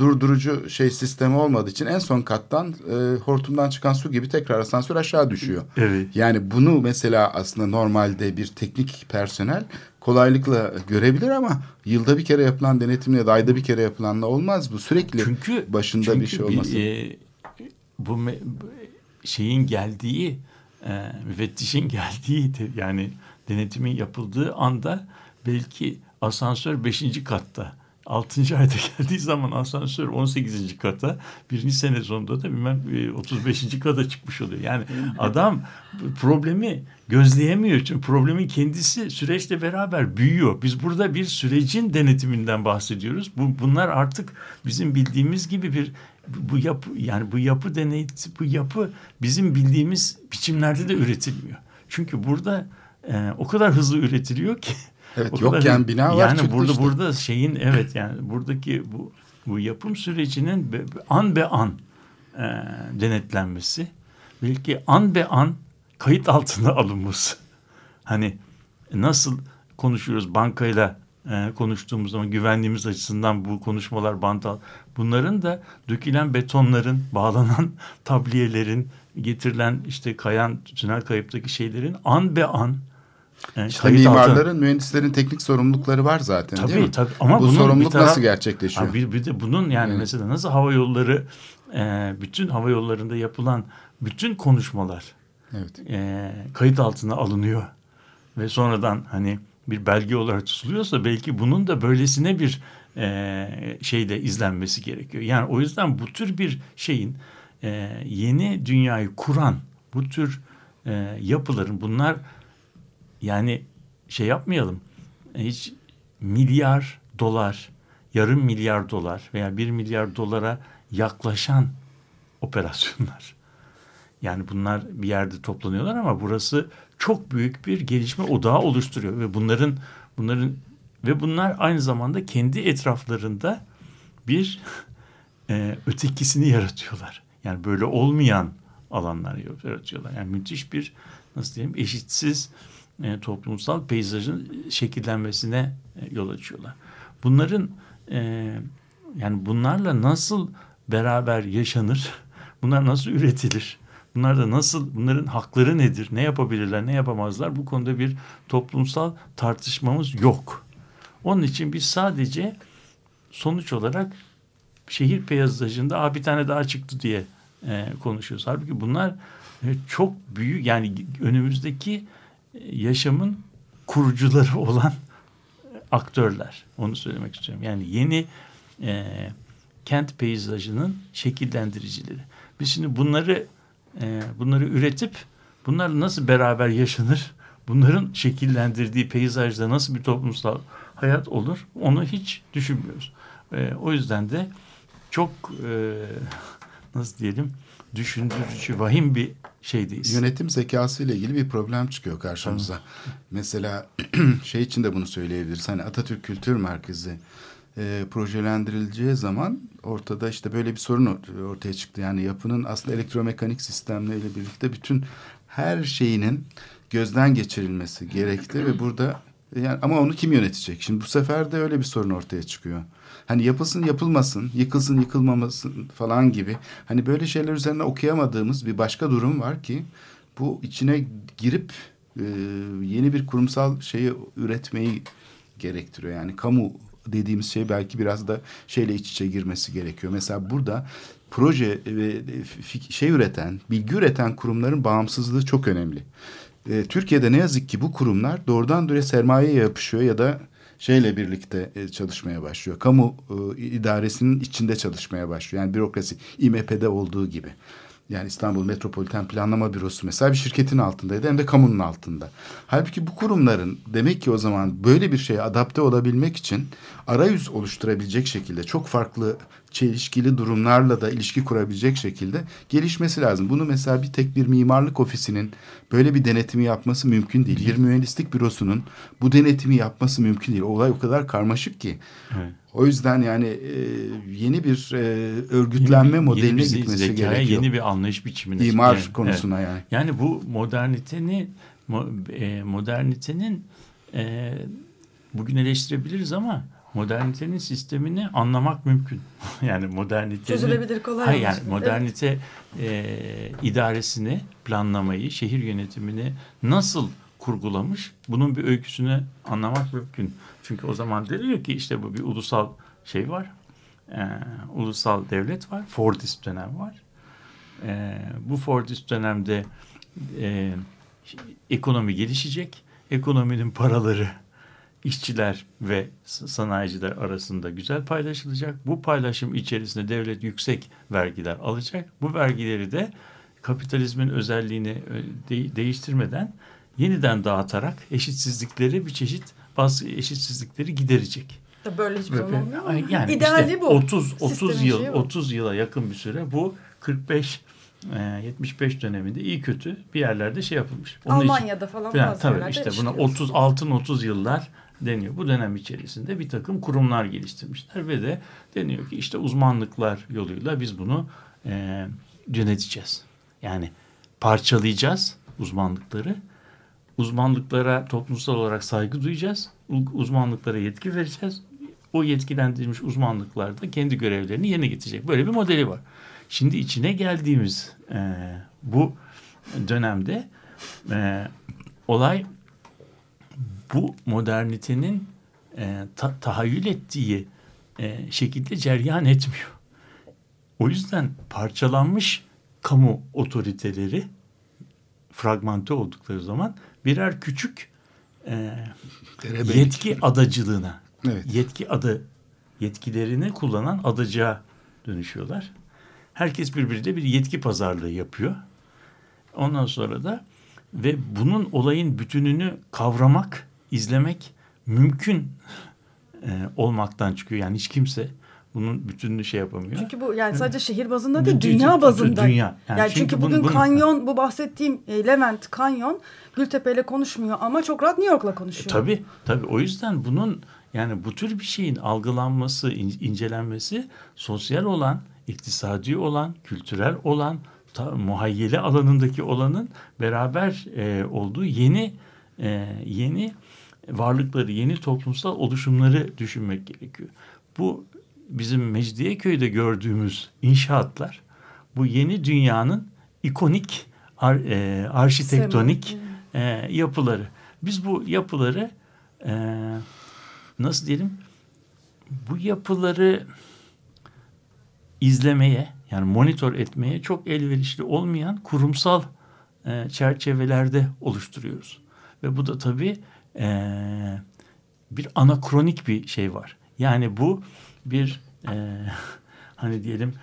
durdurucu şey sistemi olmadığı için en son kattan e, hortumdan çıkan su gibi tekrar asansör aşağı düşüyor. Evet. Yani bunu mesela aslında normalde bir teknik personel kolaylıkla görebilir ama yılda bir kere yapılan denetimle ya da ayda bir kere yapılanla olmaz bu. Sürekli Çünkü başında çünkü bir şey olması. e, bu me- şeyin geldiği e, müfettişin geldiği yani denetimin yapıldığı anda belki asansör beşinci katta. Altıncı ayda geldiği zaman asansör 18. kata, birinci sene sonunda da bilmem e, 35. kata çıkmış oluyor. Yani adam problemi gözleyemiyor. Çünkü problemin kendisi süreçle beraber büyüyor. Biz burada bir sürecin denetiminden bahsediyoruz. Bu, bunlar artık bizim bildiğimiz gibi bir bu yapı yani bu yapı deney bu yapı bizim bildiğimiz biçimlerde de üretilmiyor. Çünkü burada e, o kadar hızlı üretiliyor ki Evet, o kadar yokken hızlı- bina var, Yani burada işte. burada şeyin evet yani buradaki bu bu yapım sürecinin be- an be an e, denetlenmesi belki an be an kayıt altına alınması. Hani nasıl konuşuyoruz bankayla e, konuştuğumuz zaman güvenliğimiz açısından bu konuşmalar bantal. Bunların da dökülen betonların, bağlanan tabliyelerin, getirilen işte kayan tünel kayıptaki şeylerin an be an e, İşte mimarların, mühendislerin teknik sorumlulukları var zaten değil Tabii mi? tabii ama Bu bunun sorumluluk taraf- nasıl gerçekleşiyor? Ha, bir, bir de bunun yani Evet. mesela nasıl hava yolları e, bütün hava yollarında yapılan bütün konuşmalar Evet. e, kayıt altına alınıyor ve sonradan hani bir belge olarak tutuluyorsa belki bunun da böylesine bir e, şeyde izlenmesi gerekiyor. Yani o yüzden bu tür bir şeyin e, yeni dünyayı kuran bu tür e, yapıların bunlar yani şey yapmayalım hiç milyar dolar yarım milyar dolar veya bir milyar dolara yaklaşan operasyonlar. Yani bunlar bir yerde toplanıyorlar ama burası çok büyük bir gelişme odağı oluşturuyor ve bunların bunların ve bunlar aynı zamanda kendi etraflarında bir e, ötekisini yaratıyorlar. Yani böyle olmayan alanlar yaratıyorlar. Yani müthiş bir nasıl diyeyim eşitsiz e, toplumsal peyzajın şekillenmesine e, yol açıyorlar. Bunların e, yani bunlarla nasıl beraber yaşanır? Bunlar nasıl üretilir? Bunlar da nasıl, bunların hakları nedir? Ne yapabilirler, ne yapamazlar? Bu konuda bir toplumsal tartışmamız yok. Onun için biz sadece sonuç olarak şehir peyzajında Aa, bir tane daha çıktı diye e, konuşuyoruz. Halbuki bunlar e, çok büyük yani önümüzdeki yaşamın kurucuları olan aktörler. Onu söylemek istiyorum. Yani yeni e, kent peyzajının şekillendiricileri. Biz şimdi bunları e, bunları üretip bunlar nasıl beraber yaşanır? Bunların şekillendirdiği peyzajda nasıl bir toplumsal hayat olur? Onu hiç düşünmüyoruz. E, o yüzden de çok e, nasıl diyelim düşündürücü, vahim bir şeydeyiz. Yönetim zekası ile ilgili bir problem çıkıyor karşımıza. Mesela şey için de bunu söyleyebiliriz. Hani Atatürk Kültür Merkezi e, projelendirileceği zaman ortada işte böyle bir sorun or- ortaya çıktı. Yani yapının aslında elektromekanik sistemleriyle birlikte bütün her şeyinin gözden geçirilmesi gerekti ve burada Yani ama onu kim yönetecek? Şimdi bu sefer de öyle bir sorun ortaya çıkıyor. Hani yapılsın yapılmasın, yıkılsın yıkılmamasın falan gibi. Hani böyle şeyler üzerine okuyamadığımız bir başka durum var ki bu içine girip e, yeni bir kurumsal şeyi üretmeyi gerektiriyor. Yani kamu dediğimiz şey belki biraz da şeyle iç içe girmesi gerekiyor. Mesela burada proje ve şey üreten, bilgi üreten kurumların bağımsızlığı çok önemli. E, Türkiye'de ne yazık ki bu kurumlar doğrudan doğruya sermayeye yapışıyor ya da şeyle birlikte e, çalışmaya başlıyor. Kamu e, idaresinin içinde çalışmaya başlıyor. Yani bürokrasi İMP'de olduğu gibi. Yani İstanbul Metropoliten Planlama Bürosu mesela bir şirketin altındaydı hem de kamunun altında. Halbuki bu kurumların demek ki o zaman böyle bir şeye adapte olabilmek için arayüz oluşturabilecek şekilde çok farklı çelişkili durumlarla da ilişki kurabilecek şekilde gelişmesi lazım. Bunu mesela bir tek bir mimarlık ofisinin böyle bir denetimi yapması mümkün değil. Bir mühendislik bürosunun bu denetimi yapması mümkün değil. Olay o kadar karmaşık ki. Evet. O yüzden yani e, yeni bir e, örgütlenme yeni, modeline yeni gitmesi zekaya, gerekiyor. Yeni bir anlayış biçimine. İmar yani, konusuna evet. yani. Yani bu modernitenin e, modernitenin e, bugün eleştirebiliriz ama modernitenin sistemini anlamak mümkün. yani modernitenin çözülebilir kolay. Hayır yani modernite evet. e, idaresini, planlamayı, şehir yönetimini nasıl kurgulamış? Bunun bir öyküsünü anlamak mümkün. Çünkü o zaman deniyor ki işte bu bir ulusal şey var. E, ulusal devlet var. Fordist dönem var. E, bu Fordist dönemde e, ekonomi gelişecek. Ekonominin paraları işçiler ve sanayiciler arasında güzel paylaşılacak. Bu paylaşım içerisinde devlet yüksek vergiler alacak. Bu vergileri de kapitalizmin özelliğini e, de değiştirmeden yeniden dağıtarak eşitsizlikleri bir çeşit bazı eşitsizlikleri giderecek. Böyle hiçbir zaman olmuyor mu? Yani İdeali işte bu. 30 30 yıl 30 yıla yakın bir süre bu 45 75 döneminde iyi kötü bir yerlerde şey yapılmış. Onun Almanya'da için, falan, falan tabii işte buna 30 altın 30 yıllar deniyor. Bu dönem içerisinde bir takım kurumlar geliştirmişler ve de deniyor ki işte uzmanlıklar yoluyla biz bunu e, yöneteceğiz. Yani parçalayacağız uzmanlıkları. Uzmanlıklara toplumsal olarak saygı duyacağız. Uzmanlıklara yetki vereceğiz. O yetkilendirilmiş uzmanlıklar da kendi görevlerini yerine getirecek. Böyle bir modeli var. Şimdi içine geldiğimiz e, bu dönemde e, olay bu modernitenin e, ta, tahayyül ettiği e, şekilde ceryan etmiyor. O yüzden parçalanmış kamu otoriteleri fragmante oldukları zaman birer küçük e, yetki adacılığına, evet. yetki adı yetkilerini kullanan adacığa dönüşüyorlar. Herkes birbiriyle bir yetki pazarlığı yapıyor. Ondan sonra da ve bunun olayın bütününü kavramak izlemek mümkün e, olmaktan çıkıyor. Yani hiç kimse bunun bütününü şey yapamıyor. Çünkü bu yani sadece şehir bazında değil, dünya bazında. Dünya. Yani, yani çünkü, çünkü bugün bunu, kanyon, bu bahsettiğim e, Levent kanyon Gültepe ile konuşmuyor ama çok rahat New York'la konuşuyor. E, tabii, tabii. O yüzden bunun yani bu tür bir şeyin algılanması, in, incelenmesi sosyal olan, iktisadi olan, kültürel olan, ta, muhayyele alanındaki olanın beraber e, olduğu yeni e, yeni varlıkları, yeni toplumsal oluşumları düşünmek gerekiyor. Bu bizim Mecidiyeköy'de gördüğümüz inşaatlar bu yeni dünyanın ikonik ar, e, arşitektonik e, yapıları. Biz bu yapıları e, nasıl diyelim bu yapıları izlemeye yani monitör etmeye çok elverişli olmayan kurumsal e, çerçevelerde oluşturuyoruz. Ve bu da tabii e, bir anakronik bir şey var. Yani bu bir e, hani diyelim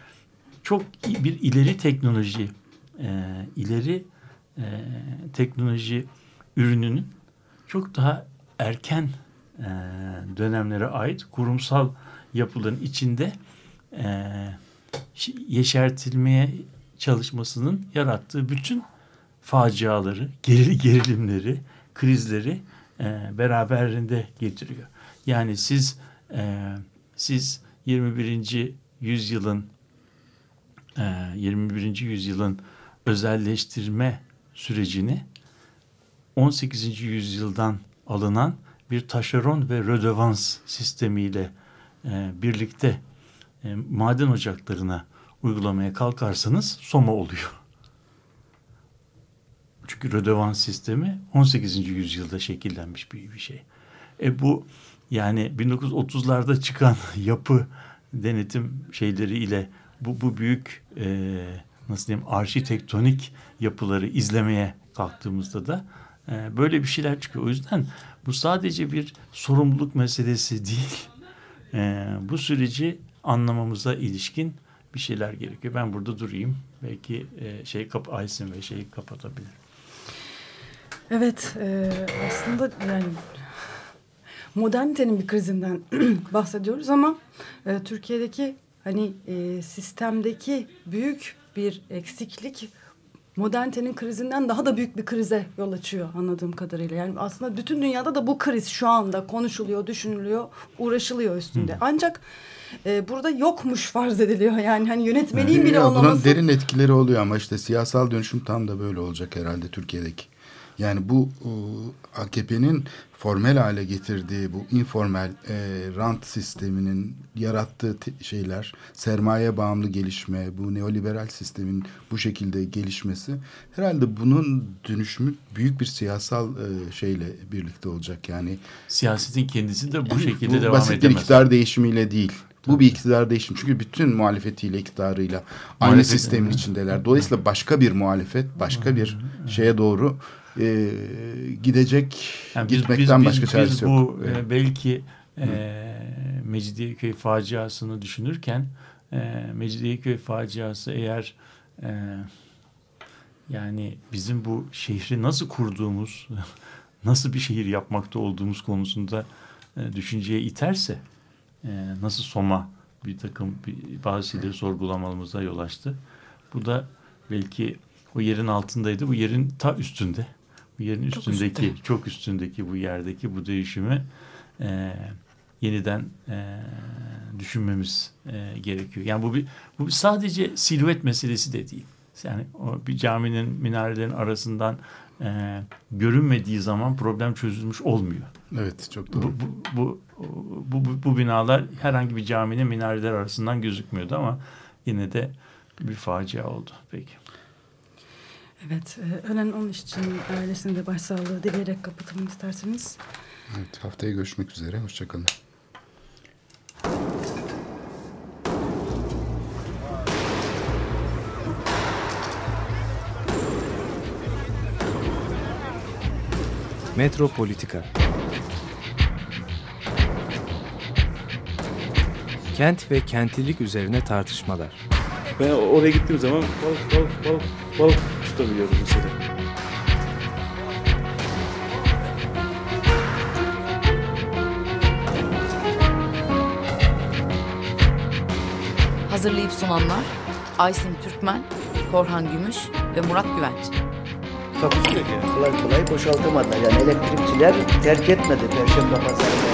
çok bir ileri teknoloji e, ileri e, teknoloji ürününün çok daha erken e, dönemlere ait kurumsal yapıların içinde e, yeşertilmeye çalışmasının yarattığı bütün faciaları, gerilimleri, krizleri e, beraberinde getiriyor. Yani siz e, siz 21. yüzyılın e, 21. yüzyılın özelleştirme sürecini 18. yüzyıldan alınan bir taşeron ve rödevans sistemiyle e, birlikte e, maden ocaklarına uygulamaya kalkarsanız Soma oluyor. Çünkü rödevans sistemi 18. yüzyılda şekillenmiş bir, bir şey. E bu yani 1930'larda çıkan yapı denetim şeyleri ile bu, bu büyük e, nasıl diyeyim arşitektonik yapıları izlemeye kalktığımızda da e, böyle bir şeyler çıkıyor. O yüzden bu sadece bir sorumluluk meselesi değil. E, bu süreci anlamamıza ilişkin bir şeyler gerekiyor. Ben burada durayım. Belki e, şey kap Aysin ve şeyi kapatabilir. Evet e, aslında yani modernitenin bir krizinden bahsediyoruz ama e, Türkiye'deki hani e, sistemdeki büyük bir eksiklik modernitenin krizinden daha da büyük bir krize yol açıyor anladığım kadarıyla. Yani aslında bütün dünyada da bu kriz şu anda konuşuluyor, düşünülüyor, uğraşılıyor üstünde. Hı. Ancak e, burada yokmuş farz ediliyor. Yani hani yönetmeliğin bile ya, olmaması. Bunun derin etkileri oluyor ama işte siyasal dönüşüm tam da böyle olacak herhalde Türkiye'deki. Yani bu AKP'nin formel hale getirdiği bu informal e, rant sisteminin yarattığı şeyler, sermaye bağımlı gelişme, bu neoliberal sistemin bu şekilde gelişmesi herhalde bunun dönüşümü büyük bir siyasal e, şeyle birlikte olacak. Yani siyasetin kendisi de bu şekilde bu devam basit edemez. bir iktidar değişimiyle değil. Bu bir iktidar değişimi. Çünkü bütün muhalefetiyle, iktidarıyla aynı muhalefet, sistemin içindeler. Dolayısıyla başka bir muhalefet, başka bir şeye doğru e, gidecek yani biz, gitmekten biz, başka biz, çaresi biz yok. Bu e, belki e, Mecidiyeköy faciasını düşünürken e, Mecidiyeköy faciası eğer e, yani bizim bu şehri nasıl kurduğumuz, nasıl bir şehir yapmakta olduğumuz konusunda e, düşünceye iterse e, nasıl Soma bir takım bir, bazı şeyleri sorgulamamıza yol açtı. Bu da belki o yerin altındaydı. Bu yerin ta üstünde bu yerin çok üstündeki üstte. çok üstündeki bu yerdeki bu değişimi e, yeniden e, düşünmemiz e, gerekiyor. Yani bu bir bu sadece silüet meselesi de değil. Yani o bir caminin minarelerin arasından e, görünmediği zaman problem çözülmüş olmuyor. Evet çok doğru. Bu, bu, bu, bu, bu, bu binalar herhangi bir caminin minareler arasından gözükmüyordu ama yine de bir facia oldu. Peki. Evet, e, ölen onun için ailesine de başsağlığı dileyerek kapatalım isterseniz. Evet, haftaya görüşmek üzere. Hoşçakalın. Metropolitika Kent ve kentlilik üzerine tartışmalar. Ben oraya gittiğim zaman balık balık balık balık tutabiliyorum mesela. Hazırlayıp sunanlar Aysin Türkmen, Korhan Gümüş ve Murat Güvenç. Takusuyor ki. Kolay kolay boşaltamadılar. Yani elektrikçiler terk etmedi Perşembe Pazarı'nı.